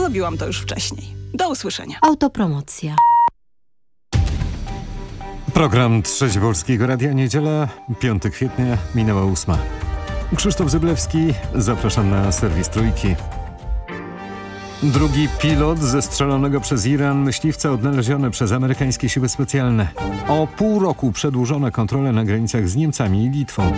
Zrobiłam to już wcześniej. Do usłyszenia. Autopromocja. Program Trzeci Polskiego Radia Niedziela, 5 kwietnia, minęła ósma. Krzysztof Zyblewski, zapraszam na serwis Trójki. Drugi pilot zestrzelonego przez Iran myśliwca odnaleziony przez amerykańskie siły specjalne. O pół roku przedłużone kontrole na granicach z Niemcami i Litwą.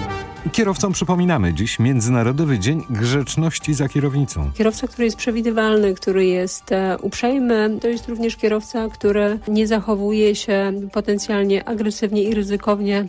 Kierowcom przypominamy dziś Międzynarodowy Dzień Grzeczności za kierownicą. Kierowca, który jest przewidywalny, który jest e, uprzejmy, to jest również kierowca, który nie zachowuje się potencjalnie agresywnie i ryzykownie.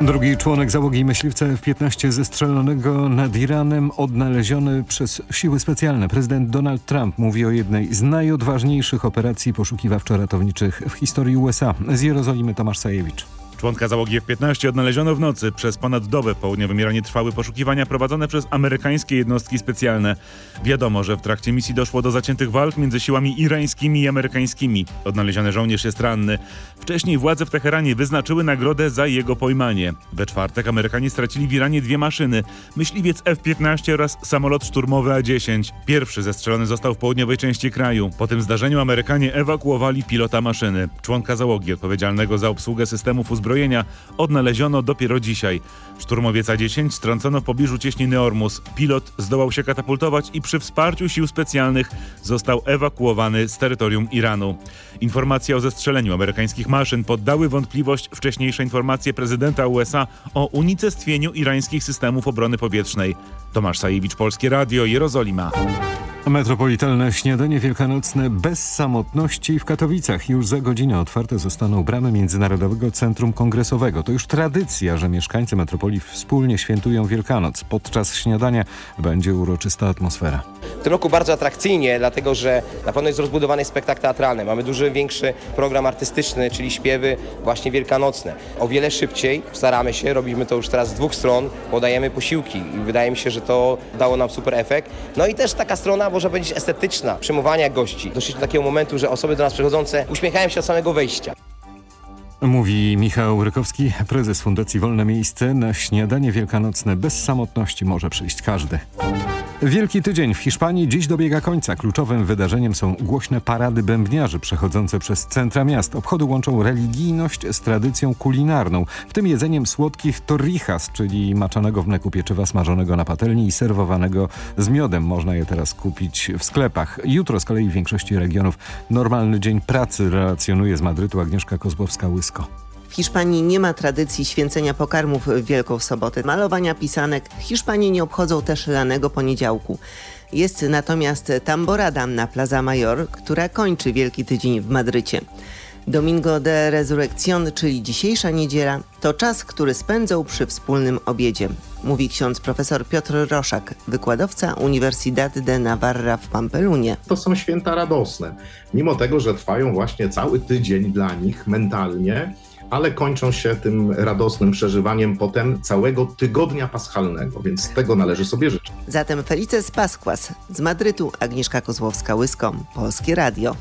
Drugi członek załogi myśliwca F-15 zestrzelonego nad Iranem odnaleziony przez siły specjalne. Prezydent Donald Trump mówi o jednej z najodważniejszych operacji poszukiwawczo-ratowniczych w historii USA. Z Jerozolimy Tomasz Sajewicz. Członka załogi F-15 odnaleziono w nocy. Przez ponad dobę w południowym Iranie trwały poszukiwania prowadzone przez amerykańskie jednostki specjalne. Wiadomo, że w trakcie misji doszło do zaciętych walk między siłami irańskimi i amerykańskimi. Odnaleziony żołnierz jest ranny. Wcześniej władze w Teheranie wyznaczyły nagrodę za jego pojmanie. We czwartek Amerykanie stracili w Iranie dwie maszyny. Myśliwiec F-15 oraz samolot szturmowy A-10. Pierwszy zestrzelony został w południowej części kraju. Po tym zdarzeniu Amerykanie ewakuowali pilota maszyny. Członka załogi odpowiedzialnego za obsługę systemów uzbrojenia uzbrojenia odnaleziono dopiero dzisiaj. Szturmowiec A-10 strącono w pobliżu cieśniny Ormus. Pilot zdołał się katapultować i przy wsparciu sił specjalnych został ewakuowany z terytorium Iranu. Informacje o zestrzeleniu amerykańskich maszyn poddały wątpliwość wcześniejsze informacje prezydenta USA o unicestwieniu irańskich systemów obrony powietrznej. Tomasz Sajewicz, Polskie Radio, Jerozolima. Metropolitalne śniadanie wielkanocne bez samotności w Katowicach. Już za godzinę otwarte zostaną bramy Międzynarodowego Centrum Kongresowego. To już tradycja, że mieszkańcy metropolii wspólnie świętują Wielkanoc. Podczas śniadania będzie uroczysta atmosfera. W tym roku bardzo atrakcyjnie, dlatego że na pewno jest rozbudowany spektakl teatralny. Mamy duży, większy program artystyczny, czyli śpiewy właśnie wielkanocne. O wiele szybciej staramy się, robimy to już teraz z dwóch stron, podajemy posiłki i wydaje mi się, że to dało nam super efekt. No i też taka strona może być estetyczna, przyjmowania gości. Doszliśmy do takiego momentu, że osoby do nas przychodzące uśmiechają się od samego wejścia. Mówi Michał Rykowski, prezes Fundacji Wolne Miejsce. Na śniadanie wielkanocne bez samotności może przyjść każdy. Wielki tydzień w Hiszpanii dziś dobiega końca. Kluczowym wydarzeniem są głośne parady bębniarzy przechodzące przez centra miast. Obchody łączą religijność z tradycją kulinarną, w tym jedzeniem słodkich torrijas, czyli maczonego w mleku pieczywa smażonego na patelni i serwowanego z miodem. Można je teraz kupić w sklepach. Jutro z kolei w większości regionów normalny dzień pracy relacjonuje z Madrytu Agnieszka Kozłowska-Łysko. W Hiszpanii nie ma tradycji święcenia pokarmów w Wielką Sobotę, malowania pisanek. Hiszpanie nie obchodzą też lanego poniedziałku. Jest natomiast tamborada na Plaza Mayor, która kończy Wielki Tydzień w Madrycie. Domingo de Resurrección, czyli dzisiejsza niedziela, to czas, który spędzą przy wspólnym obiedzie, mówi ksiądz profesor Piotr Roszak, wykładowca Universidad de Navarra w Pampelunie. To są święta radosne, mimo tego, że trwają właśnie cały tydzień dla nich mentalnie, ale kończą się tym radosnym przeżywaniem potem całego tygodnia paschalnego, więc tego należy sobie życzyć. Zatem Felices Pasquas z Madrytu, Agnieszka Kozłowska-Łyską, Polskie Radio.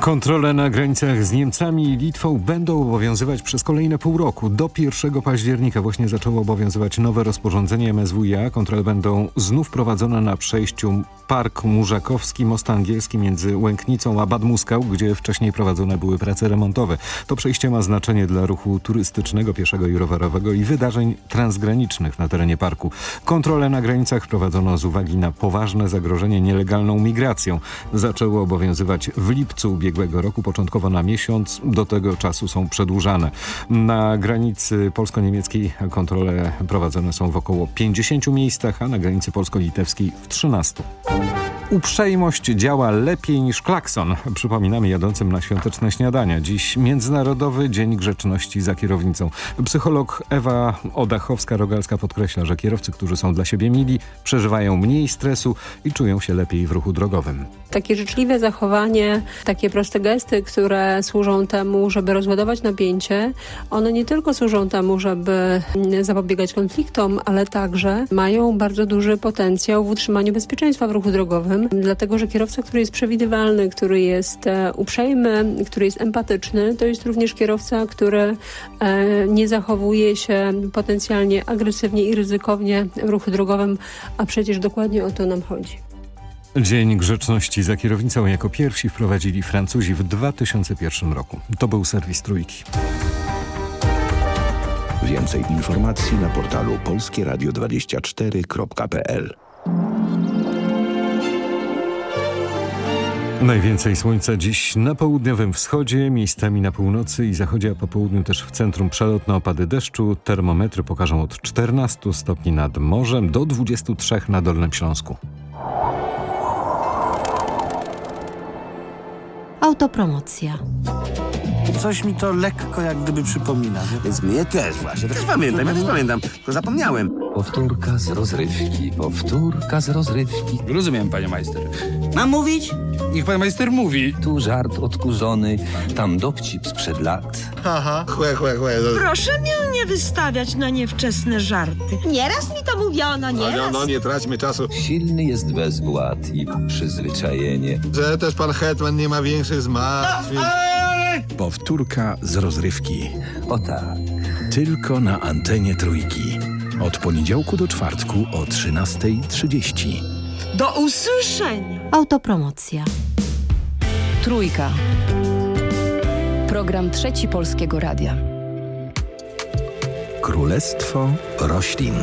Kontrole na granicach z Niemcami i Litwą będą obowiązywać przez kolejne pół roku. Do 1 października właśnie zaczęło obowiązywać nowe rozporządzenie MSWiA. Kontrole będą znów prowadzone na przejściu Park Murzakowski, most angielski między Łęknicą a Bad Muskał, gdzie wcześniej prowadzone były prace remontowe. To przejście ma znaczenie dla ruchu turystycznego, pieszego i rowerowego i wydarzeń transgranicznych na terenie parku. Kontrole na granicach prowadzono z uwagi na poważne zagrożenie nielegalną migracją. Zaczęły obowiązywać w lipcu ubiegłego roku, początkowo na miesiąc. Do tego czasu są przedłużane. Na granicy polsko-niemieckiej kontrole prowadzone są w około 50 miejscach, a na granicy polsko-litewskiej w 13. Uprzejmość działa lepiej niż klakson. Przypominamy jadącym na świąteczne śniadania. Dziś Międzynarodowy Dzień Grzeczności za kierownicą. Psycholog Ewa Odachowska-Rogalska podkreśla, że kierowcy, którzy są dla siebie mili, przeżywają mniej stresu i czują się lepiej w ruchu drogowym. Takie życzliwe zachowanie, takie proste gesty, które służą temu, żeby rozładować napięcie, one nie tylko służą temu, żeby zapobiegać konfliktom, ale także mają bardzo duży potencjał w utrzymaniu bezpieczeństwa w ruchu drogowym, dlatego że kierowca, który jest przewidywalny, który jest e, uprzejmy, który jest empatyczny, to jest również kierowca, który e, nie zachowuje się potencjalnie agresywnie i ryzykownie w ruchu drogowym, a przecież dokładnie o to nam chodzi. Dzień Grzeczności za kierownicą jako pierwsi wprowadzili Francuzi w 2001 roku. To był serwis Trójki. Więcej informacji na portalu polskieradio24.pl Najwięcej słońca dziś na południowym wschodzie, miejscami na północy i zachodzie, a po południu też w centrum przelotne opady deszczu. Termometry pokażą od 14 stopni nad morzem do 23 na Dolnym Śląsku. Autopromocja. Coś mi to lekko jak gdyby przypomina. Więc mnie też właśnie. Też pamiętam, ja też pamiętam, tylko zapomniałem. Powtórka z rozrywki, powtórka z rozrywki. Rozumiem, panie majster. Mam mówić? Niech pan majster mówi. Tu żart odkurzony, tam dowcip sprzed lat. Haha, chłe, chłe, chłe. Proszę mnie nie wystawiać na niewczesne żarty. Nieraz mi to mówiono, nieraz. No, no, nie traćmy czasu. Silny jest bezwład i przyzwyczajenie. Że też pan Hetman nie ma większych zmartwień. Powtórka z rozrywki. O tak. Tylko na antenie trójki. Od poniedziałku do czwartku o 13.30. Do usłyszenia. Autopromocja. Trójka. Program Trzeci Polskiego Radia. Królestwo roślin.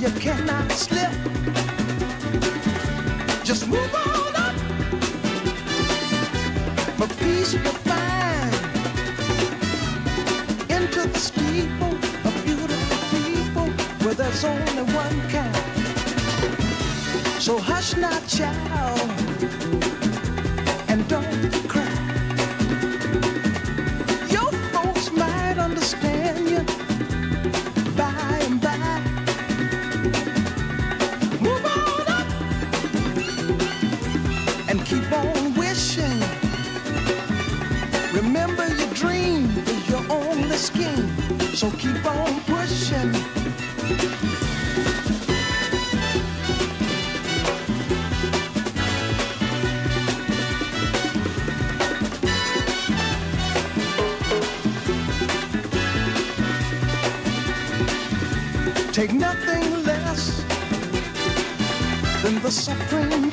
You cannot slip, just move on up. For peace you'll find into the steeple of beautiful people where there's only one kind. So hush now, child, suffering.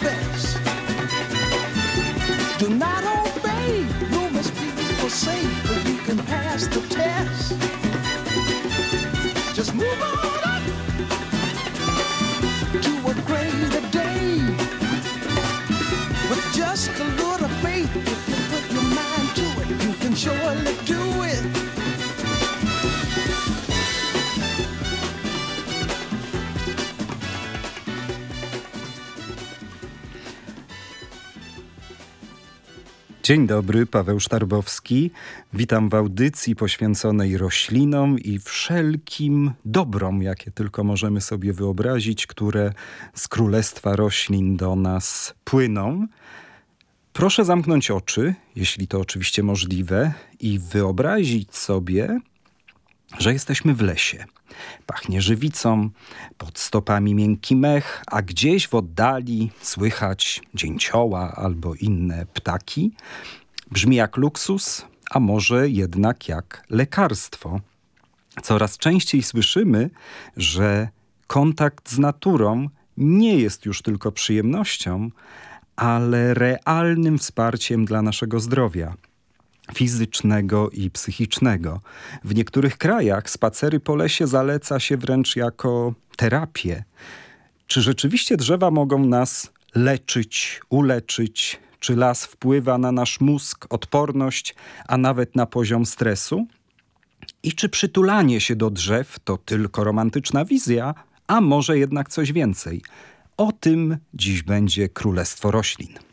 Dzień dobry, Paweł Sztarbowski. Witam w audycji poświęconej roślinom i wszelkim dobrom, jakie tylko możemy sobie wyobrazić, które z królestwa roślin do nas płyną. Proszę zamknąć oczy, jeśli to oczywiście możliwe, i wyobrazić sobie, że jesteśmy w lesie. Pachnie żywicą, pod stopami miękki mech, a gdzieś w oddali słychać dzięcioła albo inne ptaki. Brzmi jak luksus, a może jednak jak lekarstwo. Coraz częściej słyszymy, że kontakt z naturą nie jest już tylko przyjemnością, ale realnym wsparciem dla naszego zdrowia. Fizycznego i psychicznego. W niektórych krajach spacery po lesie zaleca się wręcz jako terapię. Czy rzeczywiście drzewa mogą nas leczyć, uleczyć? Czy las wpływa na nasz mózg, odporność, a nawet na poziom stresu? I czy przytulanie się do drzew to tylko romantyczna wizja, a może jednak coś więcej? O tym dziś będzie Królestwo Roślin.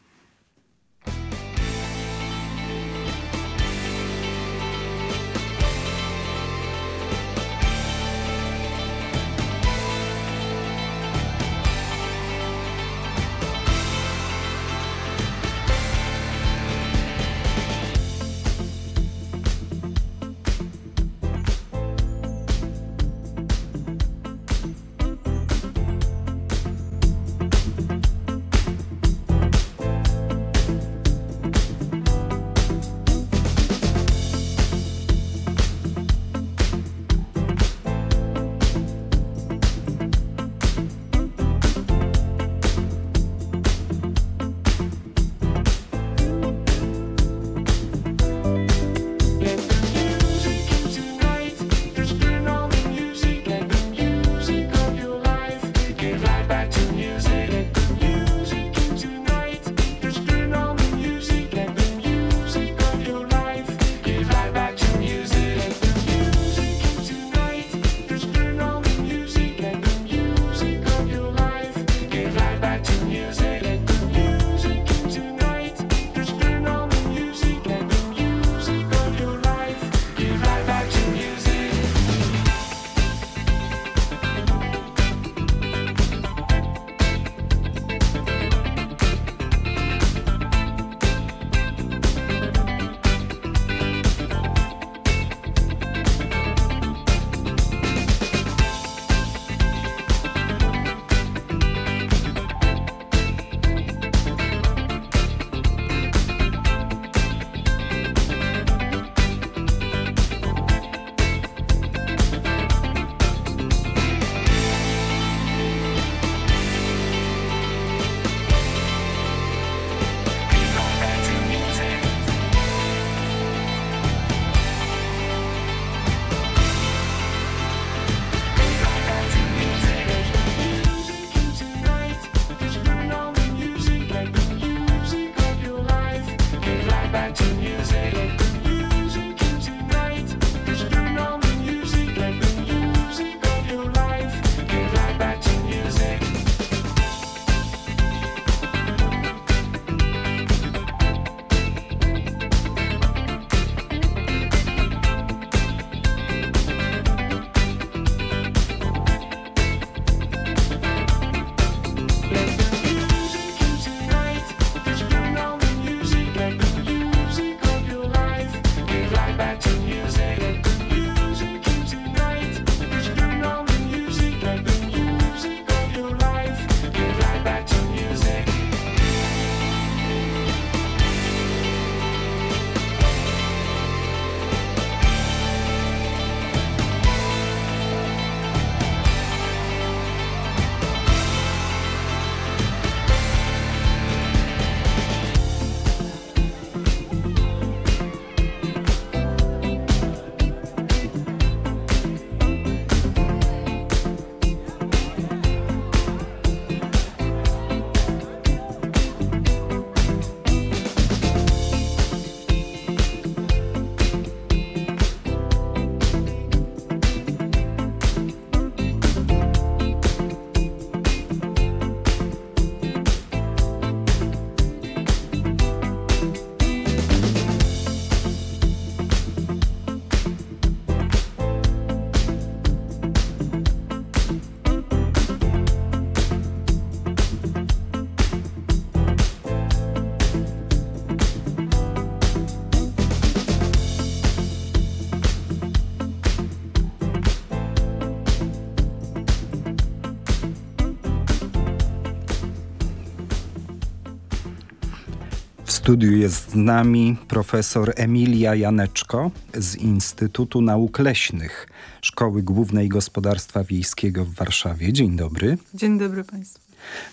Studiu jest z nami profesor Emilia Janeczko z Instytutu Nauk Leśnych Szkoły Głównej Gospodarstwa Wiejskiego w Warszawie. Dzień dobry. Dzień dobry Państwu.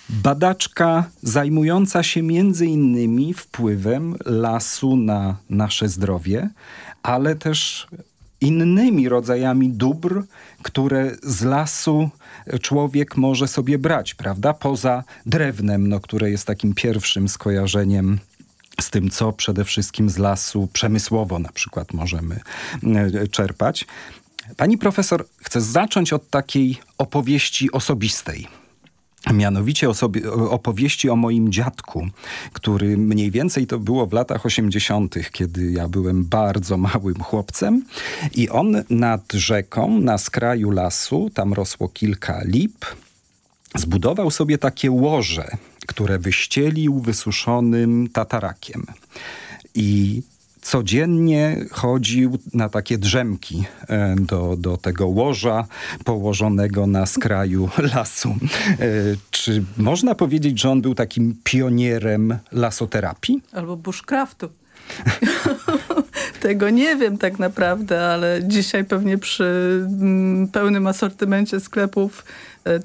Badaczka zajmująca się między innymi wpływem lasu na nasze zdrowie, ale też innymi rodzajami dóbr, które z lasu człowiek może sobie brać, prawda? Poza drewnem, no, które jest takim pierwszym skojarzeniem z tym, co przede wszystkim z lasu przemysłowo na przykład możemy e, czerpać. Pani profesor, chcę zacząć od takiej opowieści osobistej. Mianowicie opowieści o moim dziadku, który mniej więcej to było w latach 80., kiedy ja byłem bardzo małym chłopcem. I on nad rzeką, na skraju lasu, tam rosło kilka lip, zbudował sobie takie łoże, które wyścielił wysuszonym tatarakiem. I codziennie chodził na takie drzemki e, do, do tego łoża położonego na skraju lasu. E, czy można powiedzieć, że on był takim pionierem lasoterapii? Albo bushcraftu. Tego nie wiem tak naprawdę, ale dzisiaj pewnie przy mm, pełnym asortymencie sklepów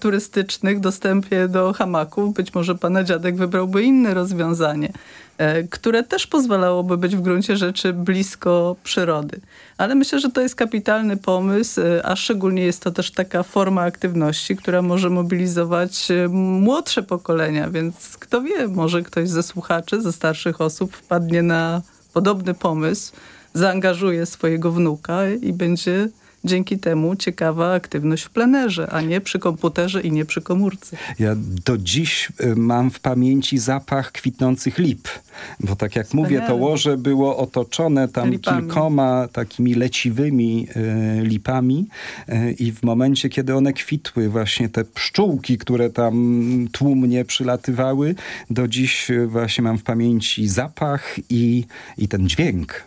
turystycznych, dostępie do hamaków, być może pana dziadek wybrałby inne rozwiązanie. E, które też pozwalałoby być w gruncie rzeczy blisko przyrody. Ale myślę, że to jest kapitalny pomysł, e, a szczególnie jest to też taka forma aktywności, która może mobilizować e, młodsze pokolenia, więc kto wie, może ktoś ze słuchaczy, ze starszych osób wpadnie na podobny pomysł, zaangażuje swojego wnuka i będzie dzięki temu ciekawa aktywność w plenerze, a nie przy komputerze i nie przy komórce. Ja do dziś y, mam w pamięci zapach kwitnących lip, bo tak jak Wspaniale. mówię, to łoże było otoczone tam lipami. kilkoma takimi leciwymi y, lipami y, i w momencie, kiedy one kwitły, właśnie te pszczółki, które tam tłumnie przylatywały, do dziś y, właśnie mam w pamięci zapach i, i ten dźwięk.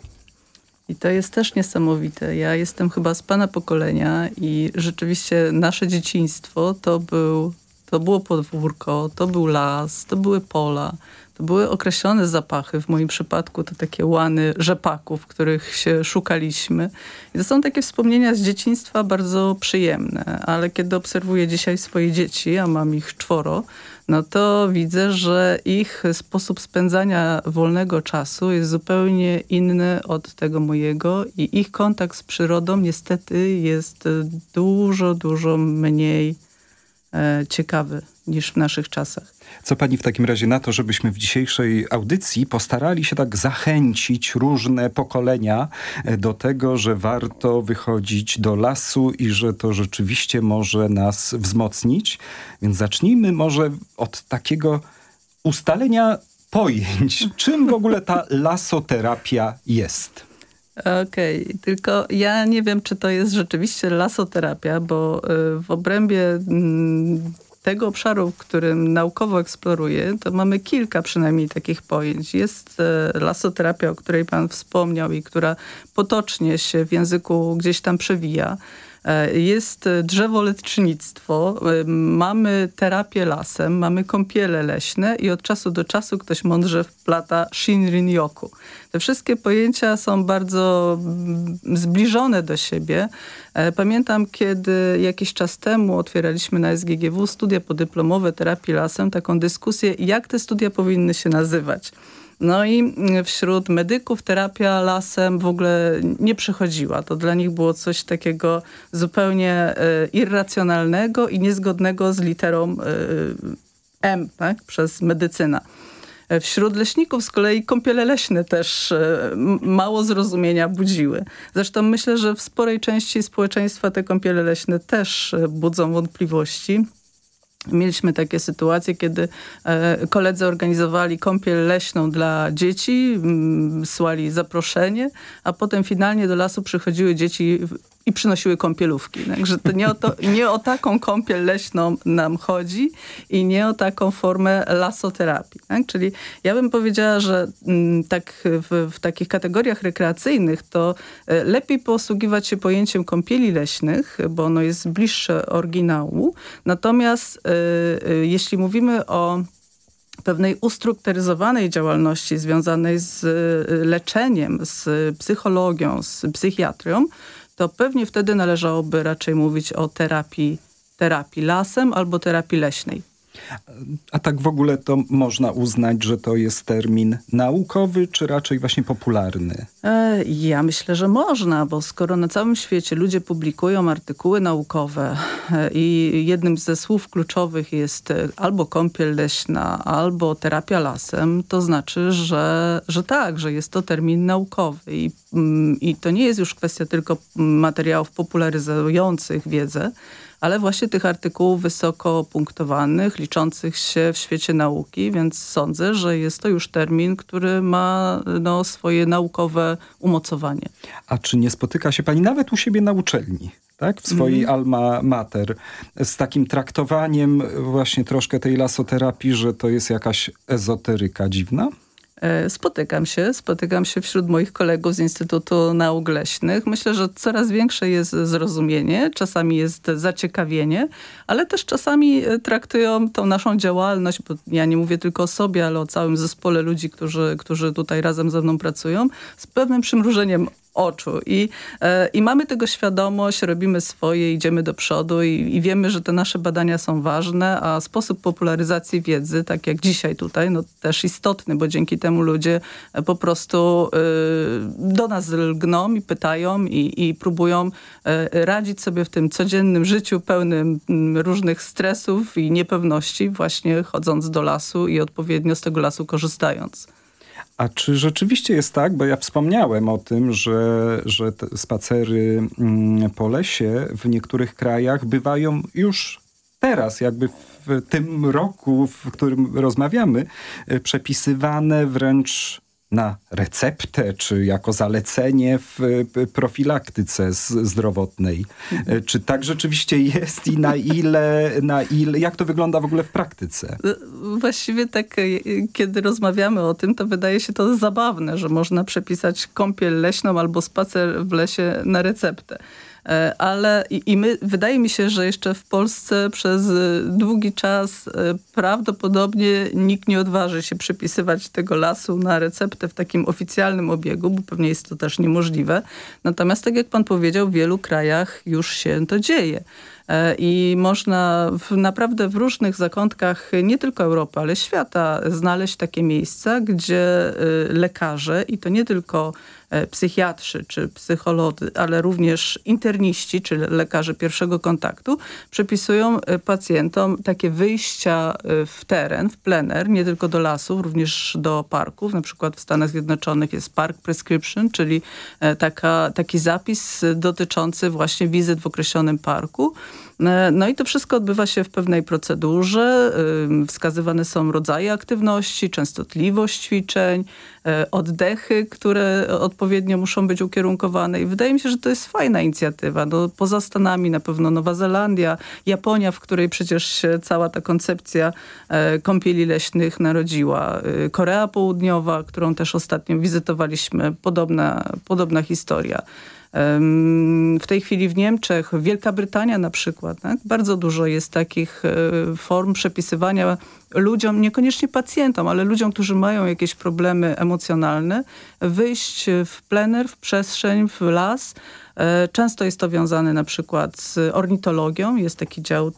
I to jest też niesamowite. Ja jestem chyba z pana pokolenia i rzeczywiście nasze dzieciństwo to, był, to było podwórko, to był las, to były pola, to były określone zapachy. W moim przypadku to takie łany rzepaków, których się szukaliśmy. I to są takie wspomnienia z dzieciństwa bardzo przyjemne, ale kiedy obserwuję dzisiaj swoje dzieci, a mam ich czworo, no to widzę, że ich sposób spędzania wolnego czasu jest zupełnie inny od tego mojego i ich kontakt z przyrodą niestety jest dużo, dużo mniej ciekawy niż w naszych czasach. Co pani w takim razie na to, żebyśmy w dzisiejszej audycji postarali się tak zachęcić różne pokolenia e, do tego, że warto wychodzić do lasu i że to rzeczywiście może nas wzmocnić? Więc zacznijmy może od takiego ustalenia pojęć. Czym w ogóle ta lasoterapia jest? Okej, okay. tylko ja nie wiem, czy to jest rzeczywiście lasoterapia, bo e, w obrębie mm, tego obszaru, którym naukowo eksploruję, to mamy kilka przynajmniej takich pojęć. Jest e, lasoterapia, o której pan wspomniał i która potocznie się w języku gdzieś tam przewija. E, jest drzewoletnictwo, e, mamy terapię lasem, mamy kąpiele leśne i od czasu do czasu ktoś mądrze wplata Shinrin-yoku. Te wszystkie pojęcia są bardzo mm, zbliżone do siebie. E, pamiętam, kiedy jakiś czas temu otwieraliśmy na SGGW studia podyplomowe terapii lasem, taką dyskusję, jak te studia powinny się nazywać. No i wśród medyków terapia lasem w ogóle nie przychodziła. To dla nich było coś takiego zupełnie e, irracjonalnego i niezgodnego z literą e, M tak? przez medycynę. E, wśród leśników z kolei kąpiele leśne też mało zrozumienia budziły. Zresztą myślę, że w sporej części społeczeństwa te kąpiele leśne też budzą wątpliwości. Mieliśmy takie sytuacje, kiedy e, koledzy organizowali kąpiel leśną dla dzieci, słali zaproszenie, a potem finalnie do lasu przychodziły dzieci i przynosiły kąpielówki. Także to nie, o to, nie o taką kąpiel leśną nam chodzi i nie o taką formę lasoterapii. Tak? Czyli ja bym powiedziała, że m, tak w, w, takich kategoriach rekreacyjnych to e, lepiej posługiwać się pojęciem kąpieli leśnych, bo ono jest bliższe oryginału. Natomiast y, y, jeśli mówimy o pewnej ustrukturyzowanej działalności związanej z leczeniem, z psychologią, z psychiatrią, to pewnie wtedy należałoby raczej mówić o terapii, terapii lasem albo terapii leśnej. A tak w ogóle to można uznać, że to jest termin naukowy, czy raczej właśnie popularny? E, ja myślę, że można, bo skoro na całym świecie ludzie publikują artykuły naukowe e, i jednym ze słów kluczowych jest e, albo kąpiel leśna, albo terapia lasem, to znaczy, że, że tak, że jest to termin naukowy. I, mm, I to nie jest już kwestia tylko materiałów popularyzujących wiedzę, ale właśnie tych artykułów wysoko punktowanych, liczących się w świecie nauki, więc sądzę, że jest to już termin, który ma no, swoje naukowe umocowanie. A czy nie spotyka się pani nawet u siebie na uczelni? tak, w swojej mm. alma mater, z takim traktowaniem właśnie troszkę tej lasoterapii, że to jest jakaś ezoteryka dziwna? E, spotykam się, spotykam się wśród moich kolegów z Instytutu Nauk Leśnych. Myślę, że coraz większe jest zrozumienie, czasami jest zaciekawienie, ale też czasami e, traktują tą naszą działalność, bo ja nie mówię tylko o sobie, ale o całym zespole ludzi, którzy, którzy tutaj razem ze mną pracują, z pewnym przymrużeniem oczu. I, e, I mamy tego świadomość, robimy swoje, idziemy do przodu i, i, wiemy, że te nasze badania są ważne, a sposób popularyzacji wiedzy, tak jak dzisiaj tutaj, no też istotny, bo dzięki temu ludzie e, po prostu y, do nas lgną i pytają i, i próbują y, radzić sobie w tym codziennym życiu pełnym y, różnych stresów i niepewności, właśnie chodząc do lasu i odpowiednio z tego lasu korzystając. A czy rzeczywiście jest tak, bo ja wspomniałem o tym, że, że spacery mm, po lesie w niektórych krajach bywają już teraz, jakby w tym roku, w którym rozmawiamy, e, przepisywane wręcz na receptę, czy jako zalecenie w profilaktyce zdrowotnej. Mhm. Czy tak rzeczywiście jest i na ile, na ile, jak to wygląda w ogóle w praktyce? Właściwie tak, e, kiedy rozmawiamy o tym, to wydaje się to zabawne, że można przepisać kąpiel leśną albo spacer w lesie na receptę. E, ale i, i my, wydaje mi się, że jeszcze w Polsce przez długi czas e, prawdopodobnie nikt nie odważy się przepisywać tego lasu na receptę w takim oficjalnym obiegu, bo pewnie jest to też niemożliwe. Natomiast tak jak pan powiedział, w wielu krajach już się to dzieje. E, I można w, naprawdę w różnych zakątkach nie tylko Europy, ale świata znaleźć takie miejsca, gdzie lekarze i to nie tylko E, psychiatrzy czy psycholodzy, ale również interniści, czyli lekarze pierwszego kontaktu, przepisują e, pacjentom takie wyjścia e, w teren, w plener, nie tylko do lasów, również do parków. Na przykład w Stanach Zjednoczonych jest Park Prescription, czyli taka, taki zapis dotyczący właśnie wizyt w określonym parku. No i to wszystko odbywa się w pewnej procedurze. Wskazywane są rodzaje aktywności, częstotliwość ćwiczeń, oddechy, które odpowiednio muszą być ukierunkowane i wydaje mi się, że to jest fajna inicjatywa. No, poza Stanami na pewno Nowa Zelandia, Japonia, w której przecież się cała ta koncepcja e, kąpieli leśnych narodziła. E, Korea Południowa, którą też ostatnio wizytowaliśmy, podobna, podobna historia. W tej chwili w Niemczech, Wielka Brytania na przykład, tak? bardzo dużo jest takich e, form przepisywania ludziom, niekoniecznie pacjentom, ale ludziom, którzy mają jakieś problemy emocjonalne, wyjść w plener, w przestrzeń, w las. E, często jest to wiązane na przykład z ornitologią. Jest taki dział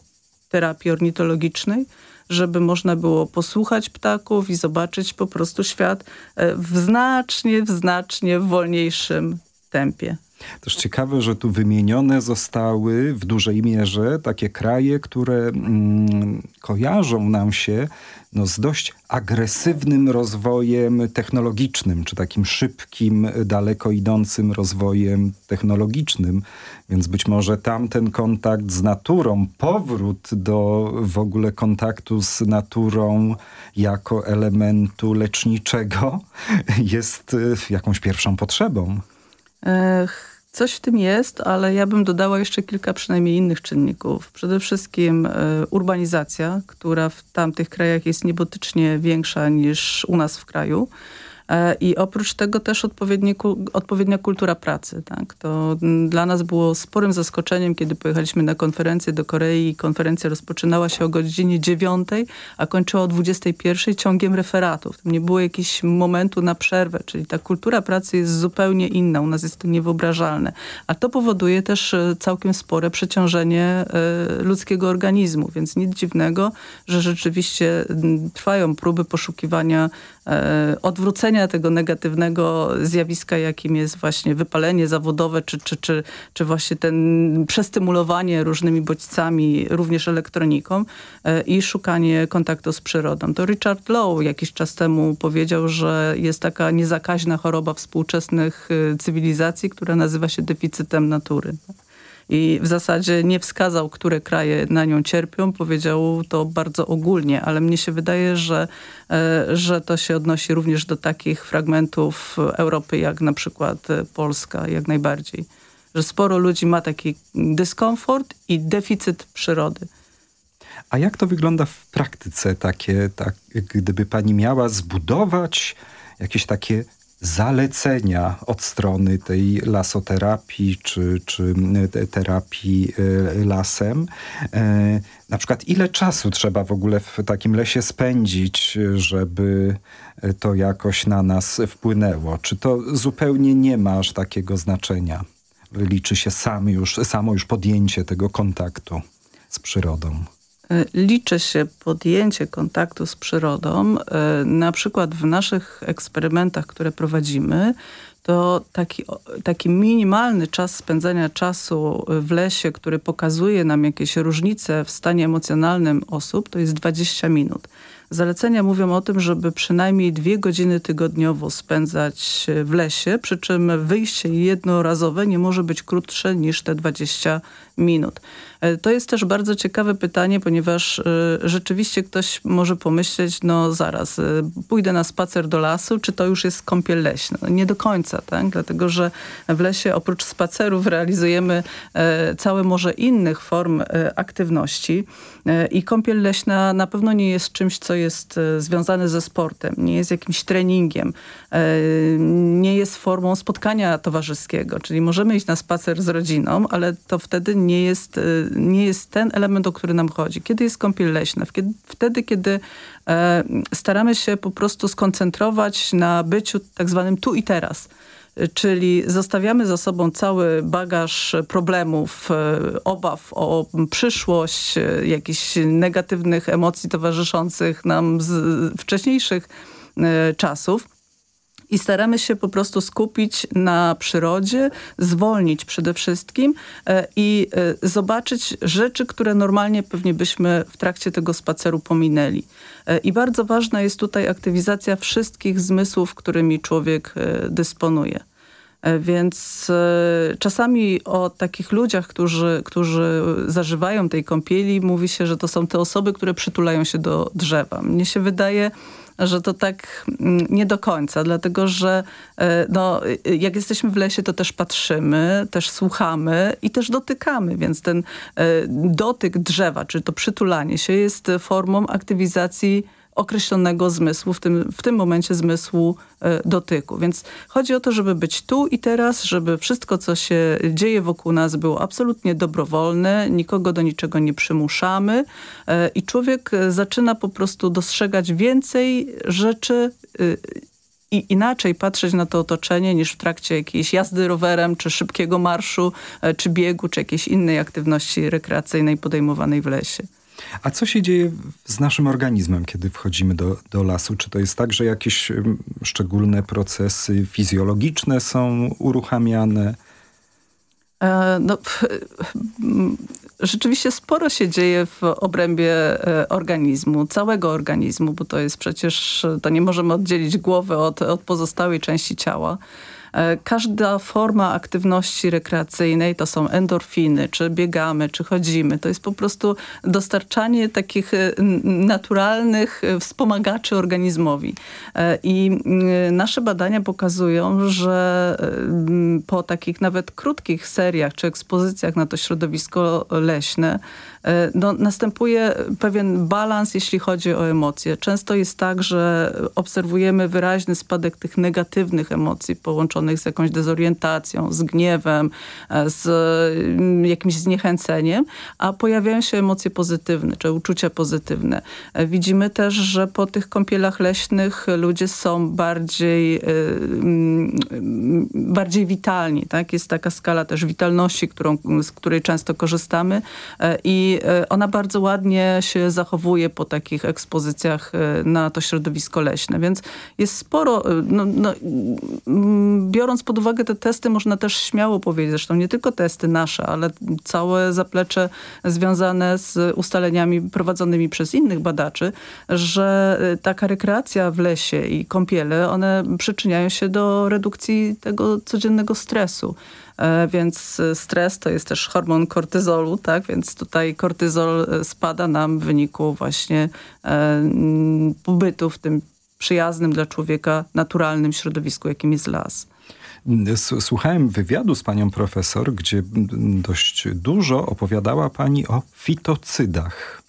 terapii ornitologicznej żeby można było posłuchać ptaków i zobaczyć po prostu świat e, w znacznie, w znacznie wolniejszym tempie. Też ciekawe, że tu wymienione zostały w dużej mierze takie kraje, które mm, kojarzą nam się no, z dość agresywnym rozwojem technologicznym, czy takim szybkim, daleko idącym rozwojem technologicznym. Więc być może tam ten kontakt z naturą, powrót do w ogóle kontaktu z naturą jako elementu leczniczego jest y, jakąś pierwszą potrzebą. Ech Coś w tym jest, ale ja bym dodała jeszcze kilka przynajmniej innych czynników. Przede wszystkim y, urbanizacja, która w tamtych krajach jest niebotycznie większa niż u nas w kraju. E, I oprócz tego też odpowiednia kultura pracy. Tak? To dla nas było sporym zaskoczeniem, kiedy pojechaliśmy na konferencję do Korei konferencja rozpoczynała się o godzinie 9, a kończyła o 21 ciągiem referatów. Tam nie było jakiegoś momentu na przerwę, czyli ta kultura pracy jest zupełnie inna. U nas jest to niewyobrażalne. A to powoduje też e, całkiem spore przeciążenie e, ludzkiego organizmu, więc nic dziwnego, że rzeczywiście trwają próby poszukiwania odwrócenia tego negatywnego zjawiska, jakim jest właśnie wypalenie zawodowe, czy, czy, czy, czy właśnie ten przestymulowanie różnymi bodźcami, również elektroniką e, i szukanie kontaktu z przyrodą. To Richard Lowe jakiś czas temu powiedział, że jest taka niezakaźna choroba współczesnych e, cywilizacji, która nazywa się deficytem natury i w zasadzie nie wskazał, które kraje na nią cierpią. Powiedział to bardzo ogólnie, ale mnie się wydaje, że, e, że to się odnosi również do takich fragmentów Europy, jak na przykład Polska, jak najbardziej. Że sporo ludzi ma taki dyskomfort i deficyt przyrody. A jak to wygląda w praktyce takie, tak, gdyby pani miała zbudować jakieś takie zalecenia od strony tej lasoterapii czy, czy terapii e, lasem. E, na przykład ile czasu trzeba w ogóle w takim lesie spędzić, żeby to jakoś na nas wpłynęło? Czy to zupełnie nie ma aż takiego znaczenia? Liczy się sam już, samo już podjęcie tego kontaktu z przyrodą. E, liczy się podjęcie kontaktu z przyrodą. E, na przykład w naszych eksperymentach, które prowadzimy, to taki, taki minimalny czas spędzania czasu w lesie, który pokazuje nam jakieś różnice w stanie emocjonalnym osób, to jest 20 minut. Zalecenia mówią o tym, żeby przynajmniej dwie godziny tygodniowo spędzać w lesie, przy czym wyjście jednorazowe nie może być krótsze niż te 20 minut. E, to jest też bardzo ciekawe pytanie, ponieważ e, rzeczywiście ktoś może pomyśleć, no zaraz, e, pójdę na spacer do lasu, czy to już jest kąpiel leśna? No nie do końca, tak? dlatego że w lesie oprócz spacerów realizujemy całe morze innych form aktywności i kąpiel leśna na pewno nie jest czymś, co jest związane ze sportem, nie jest jakimś treningiem, nie jest formą spotkania towarzyskiego, czyli możemy iść na spacer z rodziną, ale to wtedy nie jest, nie jest ten element, o który nam chodzi. Kiedy jest kąpiel leśna? Wtedy, kiedy e, staramy się po prostu skoncentrować na byciu tak zwanym tu i teraz e, czyli zostawiamy za sobą cały bagaż problemów, obaw o przyszłość, jakichś negatywnych emocji towarzyszących nam z wcześniejszych czasów i staramy się po prostu skupić na przyrodzie, zwolnić przede wszystkim e, i e, zobaczyć rzeczy, które normalnie pewnie byśmy w trakcie tego spaceru pominęli. E, I bardzo ważna jest tutaj aktywizacja wszystkich zmysłów, którymi człowiek dysponuje. Więc czasami o takich ludziach, którzy, którzy zażywają tej kąpieli, mówi się, że to są te osoby, które przytulają się do drzewa. Mnie się wydaje, że to tak mm, nie do końca, dlatego że e, no, jak jesteśmy w lesie, to też patrzymy, też słuchamy i też dotykamy, więc ten e, dotyk drzewa, czy to przytulanie się jest formą aktywizacji określonego zmysłu, w tym, w tym momencie zmysłu e, dotyku. Więc chodzi o to, żeby być tu i teraz, żeby wszystko, co się dzieje wokół nas było absolutnie dobrowolne, nikogo do niczego nie przymuszamy e, i człowiek zaczyna po prostu dostrzegać więcej rzeczy e, i inaczej patrzeć na to otoczenie niż w trakcie jakiejś jazdy rowerem, czy szybkiego marszu, czy biegu, czy jakiejś innej aktywności rekreacyjnej podejmowanej w lesie. A co się dzieje z naszym organizmem, kiedy wchodzimy do, do lasu? Czy to jest tak, że jakieś szczególne procesy fizjologiczne są uruchamiane? E, no, rzeczywiście sporo się dzieje w obrębie e, organizmu, całego organizmu, bo to jest przecież, to nie możemy oddzielić głowy od, od pozostałej części ciała. E, każda forma aktywności rekreacyjnej to są endorfiny, czy biegamy, czy chodzimy. To jest po prostu dostarczanie takich e, naturalnych wspomagaczy organizmowi. I nasze badania pokazują, że po takich nawet krótkich seriach czy ekspozycjach na to środowisko leśne E, no, następuje pewien balans, jeśli chodzi o emocje. Często jest tak, że obserwujemy wyraźny spadek tych negatywnych emocji połączonych z jakąś dezorientacją, z gniewem, e, z mm, jakimś zniechęceniem, a pojawiają się emocje pozytywne, czy uczucia pozytywne. E, widzimy też, że po tych kąpielach leśnych ludzie są bardziej, mm, bardziej witalni. Tak? Jest taka skala też witalności, którą, z której często korzystamy i E, ona bardzo ładnie się zachowuje po takich ekspozycjach e, na to środowisko leśne, więc jest sporo, e, no, no, biorąc pod uwagę te testy, można też śmiało powiedzieć, zresztą nie tylko testy nasze, ale całe zaplecze związane z ustaleniami prowadzonymi przez innych badaczy, że taka rekreacja w lesie i kąpiele, one przyczyniają się do redukcji tego codziennego stresu. E, więc stres to jest też hormon kortyzolu, tak? Więc tutaj kortyzol e, spada nam w wyniku właśnie e, pobytu w tym przyjaznym dla człowieka naturalnym środowisku, jakim jest las. Słuchałem wywiadu z panią profesor, gdzie dość dużo opowiadała pani o fitocydach.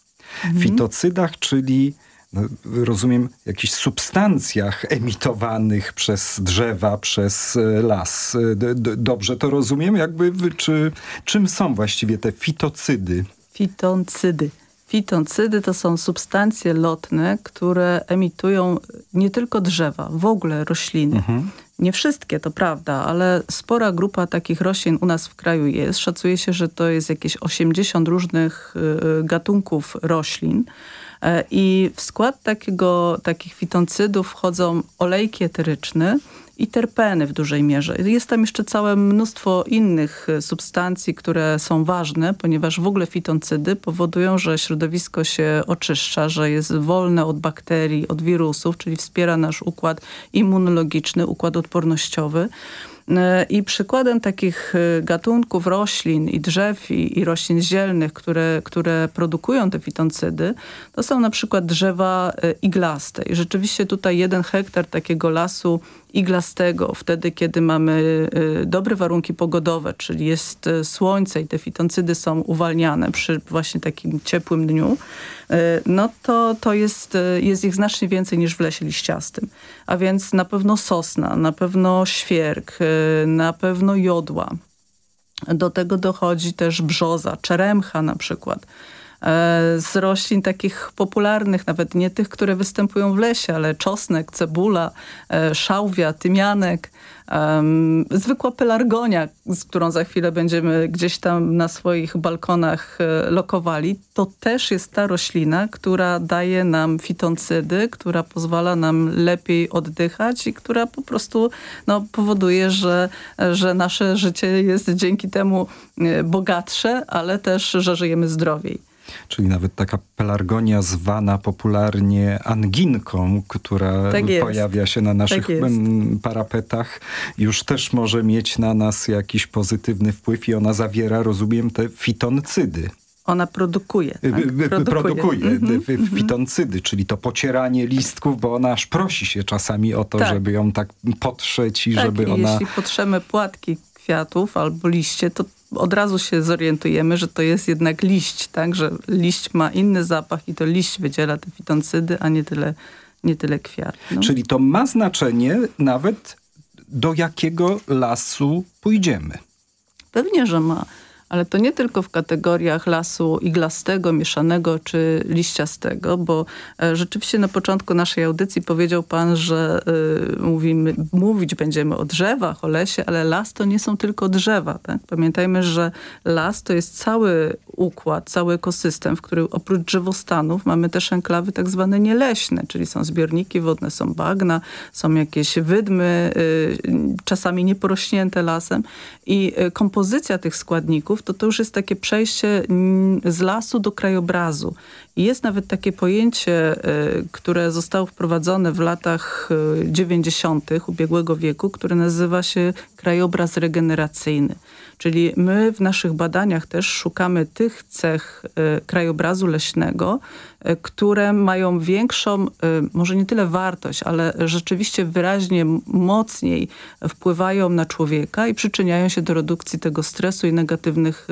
Mhm. Fitocydach, czyli no, rozumiem, jakichś substancjach emitowanych przez drzewa, przez e, las. E, dobrze to rozumiem? Jakby, czy, czym są właściwie te fitocydy? Fitocydy. Fitocydy to są substancje lotne, które emitują nie tylko drzewa, w ogóle rośliny. Mhm. Nie wszystkie, to prawda, ale spora grupa takich roślin u nas w kraju jest. Szacuje się, że to jest jakieś 80 różnych e, gatunków roślin. E, I w skład takiego, takich fitoncydów wchodzą olejki eteryczne i terpeny w dużej mierze. Jest tam jeszcze całe mnóstwo innych e, substancji, które są ważne, ponieważ w ogóle fitoncydy powodują, że środowisko się oczyszcza, że jest wolne od bakterii, od wirusów, czyli wspiera nasz układ immunologiczny, układ odpornościowy. E, I przykładem takich e, gatunków roślin i drzew i, i, roślin zielnych, które, które produkują te fitoncydy, to są na przykład drzewa iglaste. I rzeczywiście tutaj jeden hektar takiego lasu iglastego, wtedy kiedy mamy dobre warunki pogodowe, czyli jest słońce i te fitoncydy są uwalniane przy właśnie takim ciepłym dniu, no to, to jest, jest ich znacznie więcej niż w lesie liściastym. A więc na pewno sosna, na pewno świerk, na pewno jodła. Do tego dochodzi też brzoza, czeremcha na przykład. E, z roślin takich popularnych, nawet nie tych, które występują w lesie, ale czosnek, cebula, e, szałwia, tymianek, zwykła pelargonia, z którą za chwilę będziemy gdzieś tam na swoich balkonach e, lokowali, to też jest ta roślina, która daje nam fitoncydy, która pozwala nam lepiej oddychać i która po prostu no, powoduje, że, że nasze życie jest dzięki temu bogatsze, ale też, że żyjemy zdrowiej czyli nawet taka pelargonia zwana popularnie anginką, która tak pojawia się na naszych tak parapetach, już też może mieć na nas jakiś pozytywny wpływ i ona zawiera, rozumiem, te fitoncydy. Ona produkuje. Tak? Produkuje, produkuje mm -hmm, fitoncydy, czyli to pocieranie listków, bo ona aż prosi się czasami o to, tak. żeby ją tak potrzeć i tak, żeby i ona... jeśli potrzemy płatki kwiatów albo liście, to od razu się zorientujemy, że to jest jednak liść, tak? Że liść ma inny zapach i to liść wydziela te fitoncydy, a nie tyle, nie tyle kwiat. No. Czyli to ma znaczenie nawet do jakiego lasu pójdziemy. Pewnie, że ma ale to nie tylko w kategoriach lasu iglastego, mieszanego czy liściastego, bo e, rzeczywiście na początku naszej audycji powiedział pan, że y, mówimy, mówić będziemy o drzewach, o lesie, ale las to nie są tylko drzewa. Tak? Pamiętajmy, że las to jest cały układ, cały ekosystem, w którym oprócz drzewostanów mamy też enklawy tak zwane nieleśne, czyli są zbiorniki wodne, są bagna, są jakieś wydmy, y, czasami nieporośnięte lasem i kompozycja tych składników to to już jest takie przejście mm, z lasu do krajobrazu. I jest nawet takie pojęcie, które zostało wprowadzone w latach 90. ubiegłego wieku, które nazywa się krajobraz regeneracyjny. Czyli my w naszych badaniach też szukamy tych cech y, krajobrazu leśnego, które mają większą, y, może nie tyle wartość, ale rzeczywiście wyraźnie mocniej wpływają na człowieka i przyczyniają się do redukcji tego stresu i negatywnych,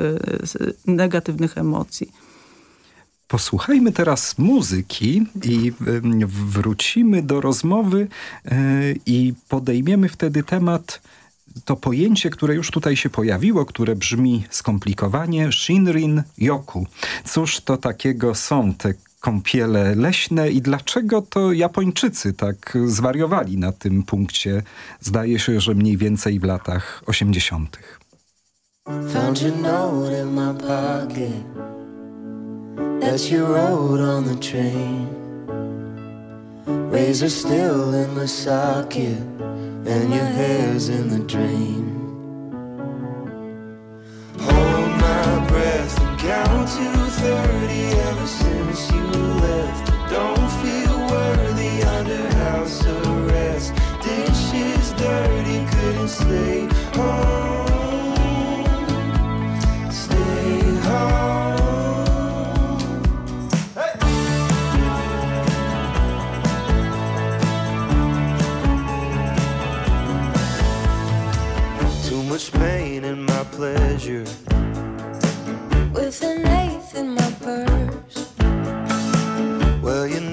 negatywnych emocji. Posłuchajmy teraz muzyki i wrócimy do rozmowy i podejmiemy wtedy temat to pojęcie, które już tutaj się pojawiło, które brzmi skomplikowanie, Shinrin Yoku. Cóż to takiego są te kąpiele leśne i dlaczego to Japończycy tak zwariowali na tym punkcie? Zdaje się, że mniej więcej w latach 80. Found your note in my pocket That you wrote on the train Razor still in my socket and your hair's in the drain. Hold my breath count to 30 ever since you left. Don't feel worthy under house arrest. Dishes dirty, couldn't stay home. Stay home. Too much pain in my pleasure. With an eighth in my purse. Well, you never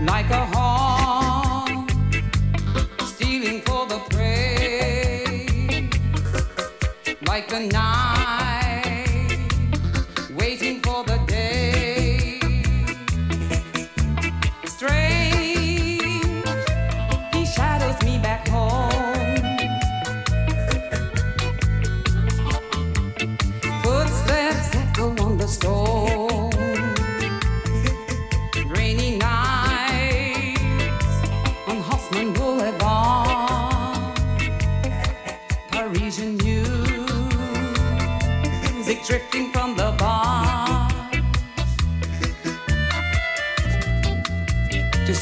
like a hawk, stealing for the prey, like.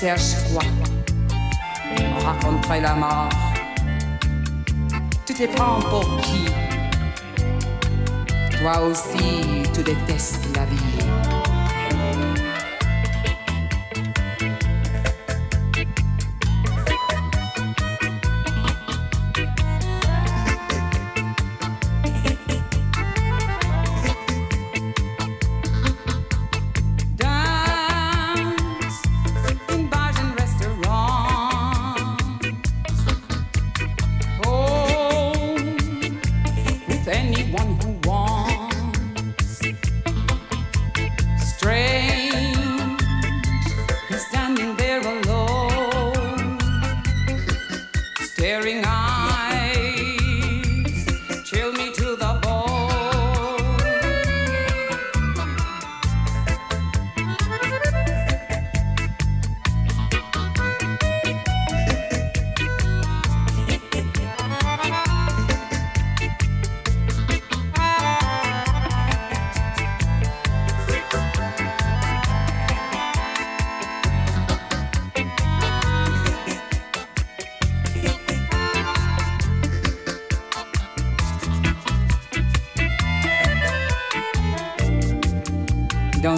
Cherches quoi Raconterai la mort. Tu te prends pour qui? Toi aussi, tu détestes la vie.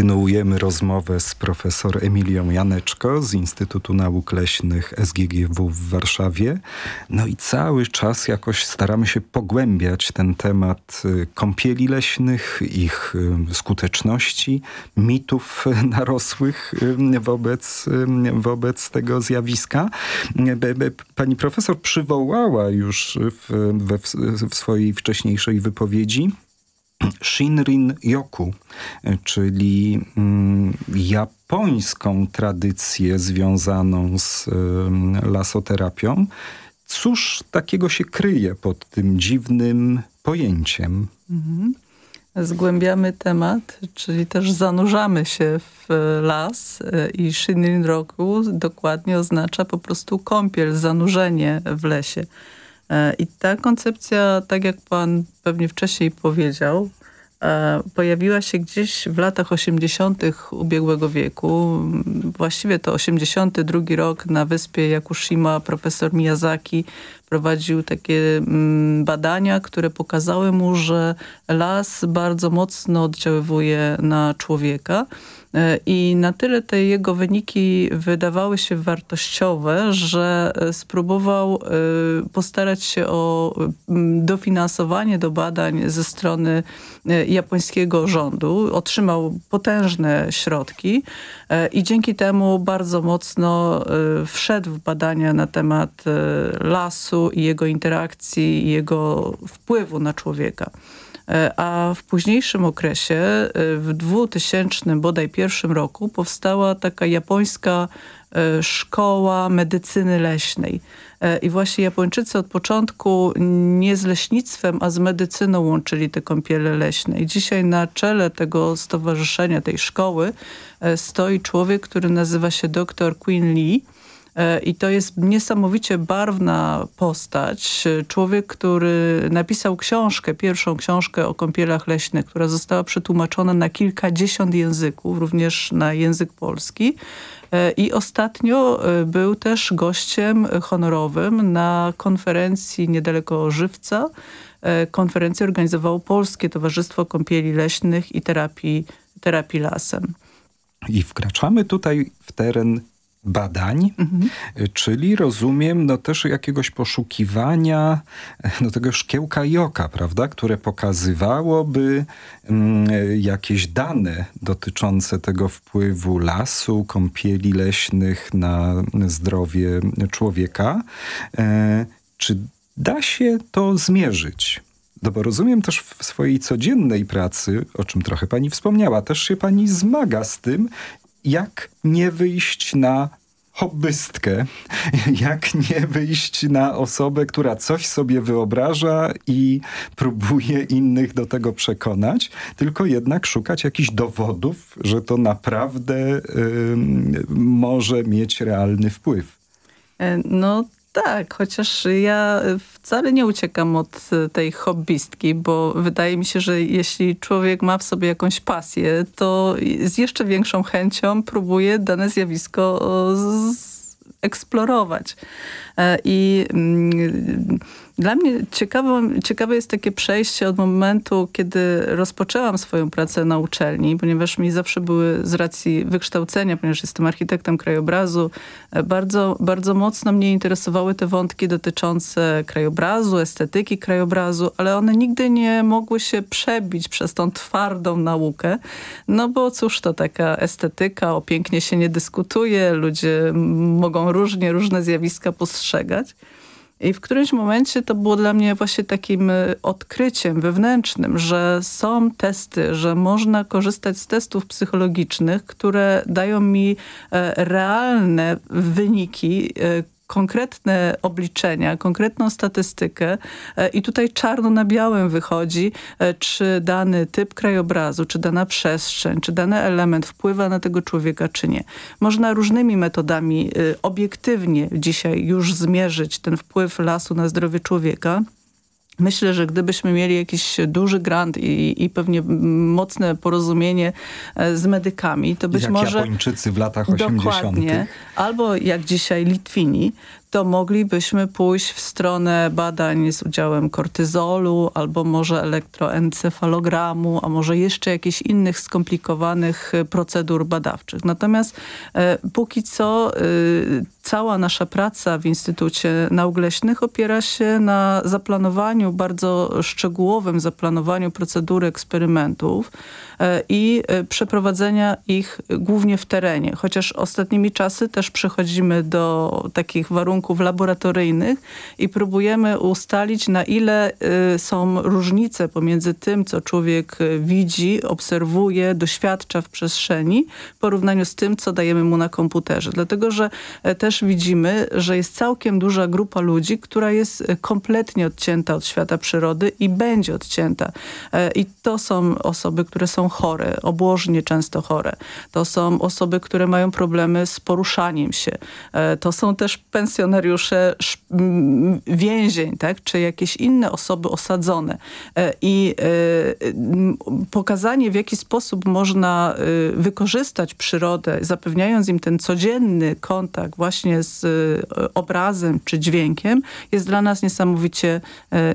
Kontynuujemy rozmowę z profesor Emilią Janeczko z Instytutu Nauk Leśnych SGGW w Warszawie. No i cały czas jakoś staramy się pogłębiać ten temat y, kąpieli leśnych, ich y, skuteczności, mitów narosłych y, wobec, wobec tego zjawiska. Pani profesor przywołała już w, w swojej wcześniejszej wypowiedzi Shinrin Yoku, czyli mm, japońską tradycję związaną z lasoterapią. Cóż takiego się kryje pod tym dziwnym pojęciem? Mhm. Zgłębiamy temat, czyli też zanurzamy się w las y, i Shinrin Roku dokładnie oznacza po prostu kąpiel, zanurzenie w lesie. E, I ta koncepcja, tak jak pan pewnie wcześniej powiedział, e, pojawiła się gdzieś w latach 80. ubiegłego wieku. Właściwie to 82 rok na wyspie Yakushima profesor Miyazaki prowadził takie mm, badania, które pokazały mu, że las bardzo mocno oddziaływuje na człowieka. E, I na tyle te jego wyniki wydawały się wartościowe, że e, spróbował e, postarać się o mm, dofinansowanie do badań ze strony japońskiego rządu. Otrzymał potężne środki i dzięki temu bardzo mocno wszedł w badania na temat lasu i jego interakcji, i jego wpływu na człowieka. E, A w późniejszym okresie, e, w 2000 bodaj pierwszym roku, powstała taka japońska szkoła medycyny leśnej. I właśnie Japończycy od początku nie z leśnictwem, a z medycyną łączyli te kąpiele leśne. I dzisiaj na czele tego stowarzyszenia, tej szkoły stoi człowiek, który nazywa się dr Queen Lee E, I to jest niesamowicie barwna postać. Człowiek, który napisał książkę, pierwszą książkę o kąpielach leśnych, która została przetłumaczona na kilkadziesiąt języków, również na język polski. E, I ostatnio e, był też gościem honorowym na konferencji niedaleko Żywca. Konferencję organizowało Polskie Towarzystwo Kąpieli Leśnych i Terapii, terapii Lasem. I wkraczamy tutaj w teren badań, mhm. czyli rozumiem no też jakiegoś poszukiwania no tego szkiełka joka, prawda, które pokazywałoby mm, jakieś dane dotyczące tego wpływu lasu, kąpieli leśnych na zdrowie człowieka. E, czy da się to zmierzyć? No bo rozumiem też w swojej codziennej pracy, o czym trochę pani wspomniała, też się pani zmaga z tym, jak nie wyjść na hobbystkę, jak nie wyjść na osobę, która coś sobie wyobraża i próbuje innych do tego przekonać, tylko jednak szukać jakichś dowodów, że to naprawdę y, może mieć realny wpływ. E, no tak, chociaż ja wcale nie uciekam od tej hobbystki, bo wydaje mi się, że jeśli człowiek ma w sobie jakąś pasję, to z jeszcze większą chęcią próbuje dane zjawisko eksplorować. E, I mm, dla mnie ciekawe, ciekawe jest takie przejście od momentu, kiedy rozpoczęłam swoją pracę na uczelni, ponieważ mi zawsze były z racji wykształcenia, ponieważ jestem architektem krajobrazu, e, bardzo, bardzo mocno mnie interesowały te wątki dotyczące krajobrazu, estetyki krajobrazu, ale one nigdy nie mogły się przebić przez tą twardą naukę, no bo cóż to taka estetyka, o pięknie się nie dyskutuje, ludzie mogą różnie, różne zjawiska postrzegać. I w którymś momencie to było dla mnie właśnie takim e, odkryciem wewnętrznym, że są testy, że można korzystać z testów psychologicznych, które dają mi e, realne wyniki, e, konkretne obliczenia, konkretną statystykę e, i tutaj czarno na białym wychodzi, e, czy dany typ krajobrazu, czy dana przestrzeń, czy dany element wpływa na tego człowieka, czy nie. Można różnymi metodami e, obiektywnie dzisiaj już zmierzyć ten wpływ lasu na zdrowie człowieka. Myślę, że gdybyśmy mieli jakiś duży grant i, i pewnie mocne porozumienie e, z medykami, to być jak może... Japończycy w latach 80. Dokładnie. Albo jak dzisiaj Litwini, to moglibyśmy pójść w stronę badań z udziałem kortyzolu, albo może elektroencefalogramu, a może jeszcze jakichś innych skomplikowanych e, procedur badawczych. Natomiast e, póki co e, cała nasza praca w Instytucie Nauk Leśnych opiera się na zaplanowaniu, bardzo szczegółowym zaplanowaniu procedury eksperymentów i e, przeprowadzenia ich głównie w terenie. Chociaż ostatnimi czasy też przechodzimy do takich warunków laboratoryjnych i próbujemy ustalić na ile e, są różnice pomiędzy tym, co człowiek widzi, obserwuje, doświadcza w przestrzeni w porównaniu z tym, co dajemy mu na komputerze. Dlatego, że też widzimy, że jest całkiem duża grupa ludzi, która jest kompletnie odcięta od świata przyrody i będzie odcięta. I to są osoby, które są chore, obłożnie często chore. To są osoby, które mają problemy z poruszaniem się. E, to są też pensjonariusze więzień, tak? czy jakieś inne osoby osadzone. E, I e, pokazanie, w jaki sposób można wykorzystać przyrodę, zapewniając im ten codzienny kontakt właśnie z obrazem czy dźwiękiem, jest dla nas niesamowicie,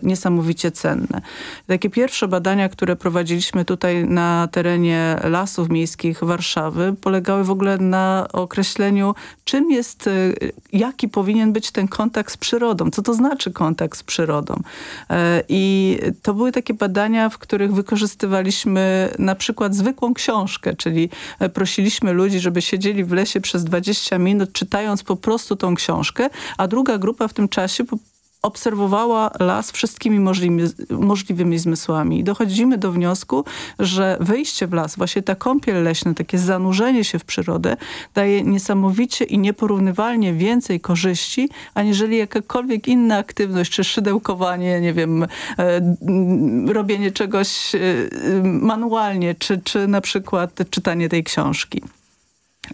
niesamowicie cenne. Takie pierwsze badania, które prowadziliśmy tutaj na na terenie lasów miejskich Warszawy polegały w ogóle na określeniu, czym jest, y, jaki powinien być ten kontakt z przyrodą, co to znaczy kontakt z przyrodą. E, I to były takie badania, w których wykorzystywaliśmy na przykład zwykłą książkę, czyli e, prosiliśmy ludzi, żeby siedzieli w lesie przez 20 minut, czytając po prostu tą książkę, a druga grupa w tym czasie obserwowała las wszystkimi możliwymi, możliwymi zmysłami. I dochodzimy do wniosku, że wyjście w las, właśnie ta kąpiel leśna, takie zanurzenie się w przyrodę daje niesamowicie i nieporównywalnie więcej korzyści, aniżeli jakakolwiek inna aktywność, czy szydełkowanie, nie wiem, e, robienie czegoś e, manualnie, czy, czy na przykład czytanie tej książki.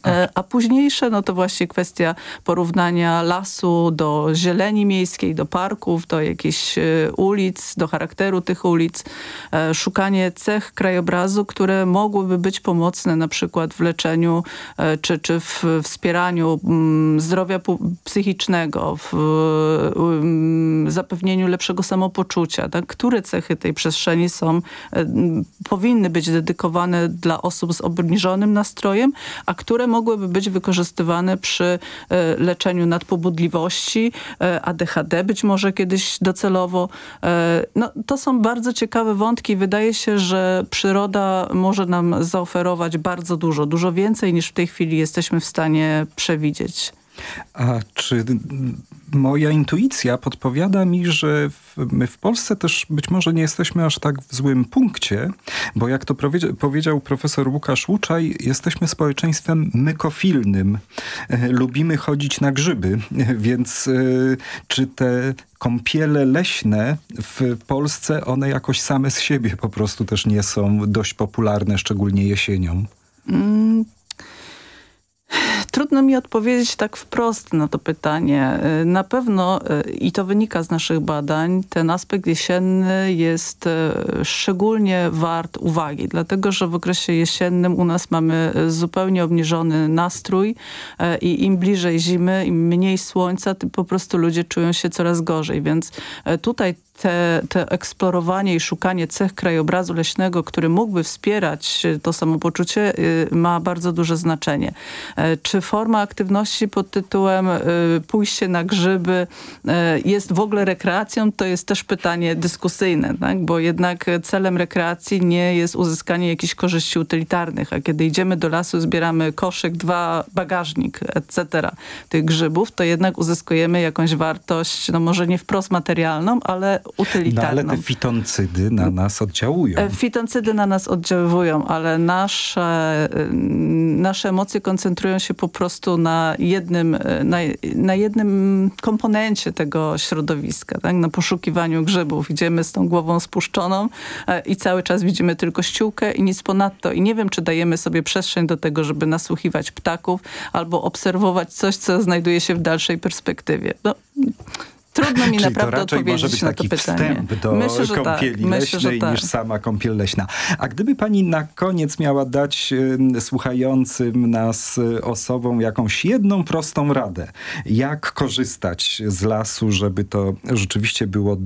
E, a późniejsze, no to właśnie kwestia porównania lasu do zieleni miejskiej, do parków, do jakichś e, ulic, do charakteru tych ulic. E, szukanie cech krajobrazu, które mogłyby być pomocne na przykład w leczeniu czy, czy w wspieraniu mm, zdrowia psychicznego, w mm, zapewnieniu lepszego samopoczucia. Tak? Które cechy tej przestrzeni są, powinny być dedykowane dla osób z obniżonym nastrojem, a które które mogłyby być wykorzystywane przy e, leczeniu nadpobudliwości, e, ADHD być może kiedyś docelowo. E, no, to są bardzo ciekawe wątki. Wydaje się, że przyroda może nam zaoferować bardzo dużo, dużo więcej niż w tej chwili jesteśmy w stanie przewidzieć. A czy moja intuicja podpowiada mi, że w, my w Polsce też być może nie jesteśmy aż tak w złym punkcie, bo jak to powiedział profesor Łukasz Łuczaj, jesteśmy społeczeństwem mykofilnym. E, lubimy chodzić na grzyby, więc e, czy te kąpiele leśne w Polsce, one jakoś same z siebie po prostu też nie są dość popularne, szczególnie jesienią? Mm Trudno mi odpowiedzieć tak wprost na to pytanie. Y, na pewno, y, i to wynika z naszych badań, ten aspekt jesienny jest y, szczególnie wart uwagi, dlatego że w okresie jesiennym u nas mamy zupełnie obniżony nastrój i im bliżej zimy, im mniej słońca, tym po prostu ludzie czują się coraz gorzej, więc tutaj te, te eksplorowanie i szukanie cech krajobrazu leśnego, który mógłby wspierać to samopoczucie, ma bardzo duże znaczenie. Czy forma aktywności pod tytułem y, pójście na grzyby y, jest w ogóle rekreacją, to jest też pytanie dyskusyjne, tak? bo jednak celem rekreacji nie jest uzyskanie jakichś korzyści utylitarnych, a kiedy idziemy do lasu, zbieramy koszyk, dwa, bagażnik, etc. tych grzybów, to jednak uzyskujemy jakąś wartość, no może nie wprost materialną, ale utylitarną. No ale te fitoncydy na nas oddziałują. E, fitoncydy na nas oddziałują, ale nasze, nasze emocje koncentrują się po prostu na jednym, na, na jednym komponencie tego środowiska, tak? na poszukiwaniu grzybów. Idziemy z tą głową spuszczoną e, i cały czas widzimy tylko ściółkę i nic ponadto. I nie wiem, czy dajemy sobie przestrzeń do tego, żeby nasłuchiwać ptaków albo obserwować coś, co znajduje się w dalszej perspektywie. No, Trudno mi Czyli naprawdę to raczej odpowiedzieć może być na taki to pytanie. wstęp do Myślę, że kąpieli tak. leśnej Myślę, tak. niż sama kąpiel leśna. A gdyby pani na koniec miała dać y, słuchającym nas y, osobom jakąś jedną prostą radę, jak korzystać z lasu, żeby to rzeczywiście było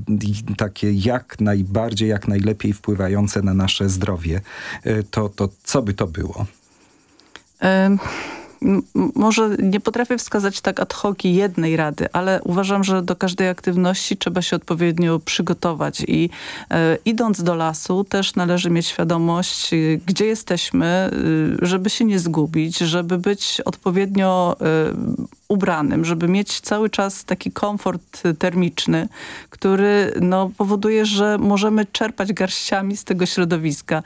takie jak najbardziej, jak najlepiej wpływające na nasze zdrowie, y, to, to co by to było? Um może nie potrafię wskazać tak ad hoc jednej rady, ale uważam, że do każdej aktywności trzeba się odpowiednio przygotować i e, idąc do lasu też należy mieć świadomość, y, gdzie jesteśmy, y, żeby się nie zgubić, żeby być odpowiednio y, ubranym, żeby mieć cały czas taki komfort termiczny, który no, powoduje, że możemy czerpać garściami z tego środowiska.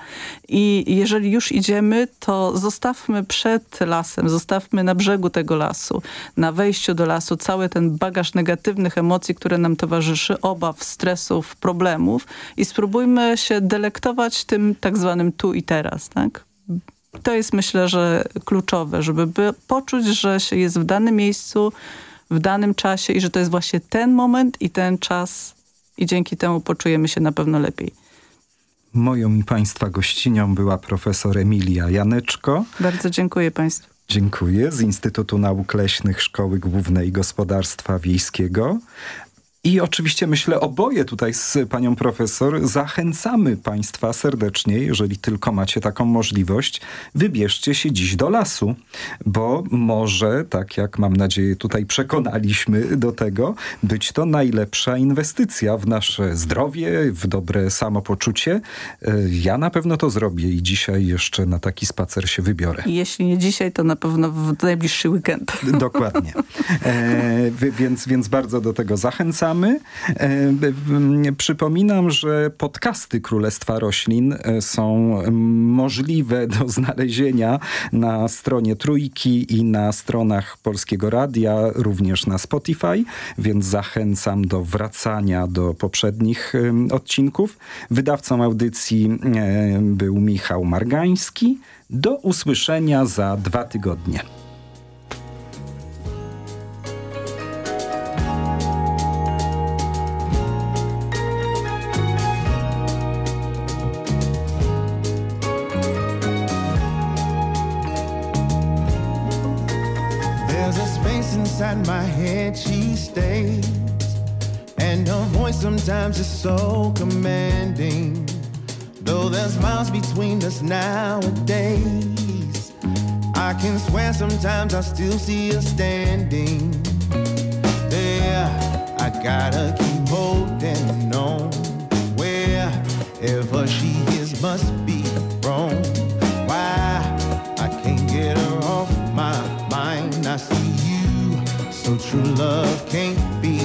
I jeżeli już idziemy, to zostawmy przed lasem, zostawmy na brzegu tego lasu, na wejściu do lasu cały ten bagaż negatywnych emocji, które nam towarzyszy, obaw, stresów, problemów i spróbujmy się delektować tym tak zwanym tu i teraz, tak? To jest myślę, że kluczowe, żeby poczuć, że się jest w danym miejscu, w danym czasie i że to jest właśnie ten moment i ten czas i dzięki temu poczujemy się na pewno lepiej. Moją i Państwa gościnią była profesor Emilia Janeczko. Bardzo dziękuję Państwu. Dziękuję. Z Instytutu Nauk Leśnych Szkoły Głównej Gospodarstwa Wiejskiego. I oczywiście myślę oboje tutaj z panią profesor zachęcamy państwa serdecznie, jeżeli tylko macie taką możliwość, wybierzcie się dziś do lasu, bo może, tak jak mam nadzieję tutaj przekonaliśmy do tego, być to najlepsza inwestycja w nasze zdrowie, w dobre samopoczucie. E, ja na pewno to zrobię i dzisiaj jeszcze na taki spacer się wybiorę. Jeśli nie dzisiaj, to na pewno w najbliższy weekend. Dokładnie. E, więc, więc bardzo do tego zachęcam. Słuchamy. E, przypominam, że podcasty Królestwa Roślin e, są możliwe do znalezienia na stronie Trójki i na stronach Polskiego Radia, również na Spotify, więc zachęcam do wracania do poprzednich odcinków. Wydawcą audycji był Michał Margański. Do usłyszenia za dwa tygodnie. Sometimes it's so commanding. Though there's miles between us nowadays I can swear sometimes I still see her standing. There, I gotta keep holding on. Wherever she is must be wrong. Why, I can't get her off my mind. I see you, so true love can't be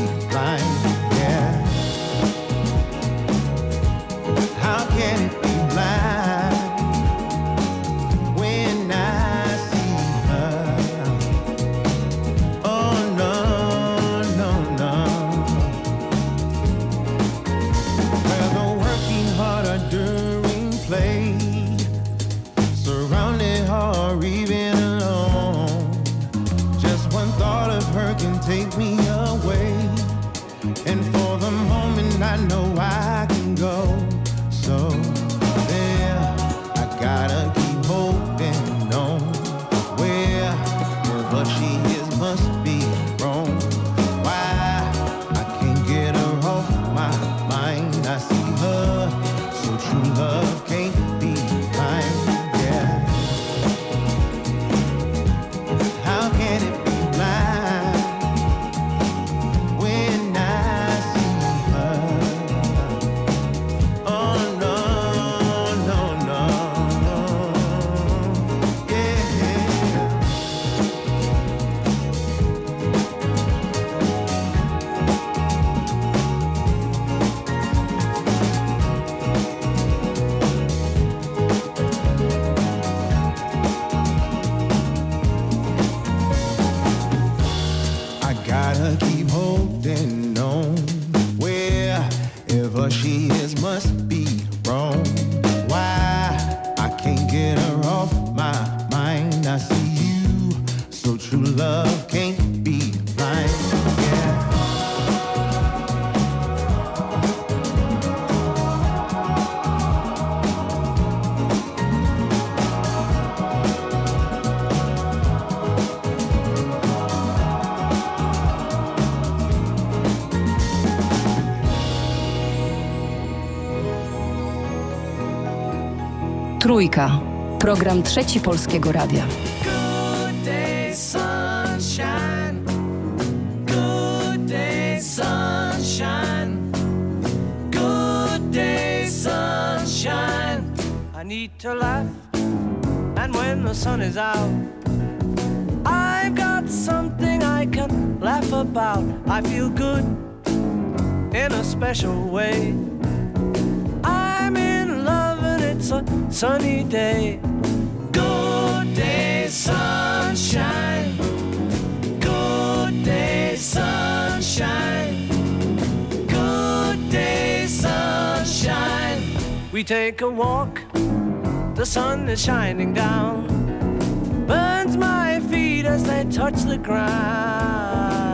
Trójka. Program Trzeci Polskiego Radia. Good day, sunshine. Good day, sunshine. Good day, sunshine. I need to laugh, and when the sun is out, I've got something I can laugh about. I feel good in a special way. Sunny day. Good day, sunshine. Good day, sunshine. Good day, sunshine. We take a walk, the sun is shining down, burns my feet as they touch the ground.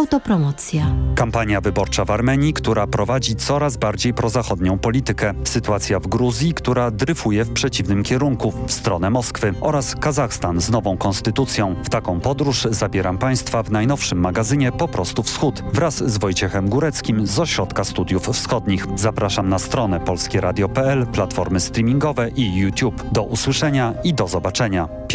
Autopromocja. Kampania wyborcza w Armenii, która prowadzi coraz bardziej prozachodnią politykę. Sytuacja w Gruzji, która dryfuje w przeciwnym kierunku, w stronę Moskwy. Oraz Kazachstan z nową konstytucją. W taką podróż zabieram Państwa w najnowszym magazynie Po prostu Wschód. Wraz z Wojciechem Góreckim z Ośrodka Studiów Wschodnich. Zapraszam na stronę polskieradio.pl, platformy streamingowe i YouTube. Do usłyszenia i do zobaczenia. Piotr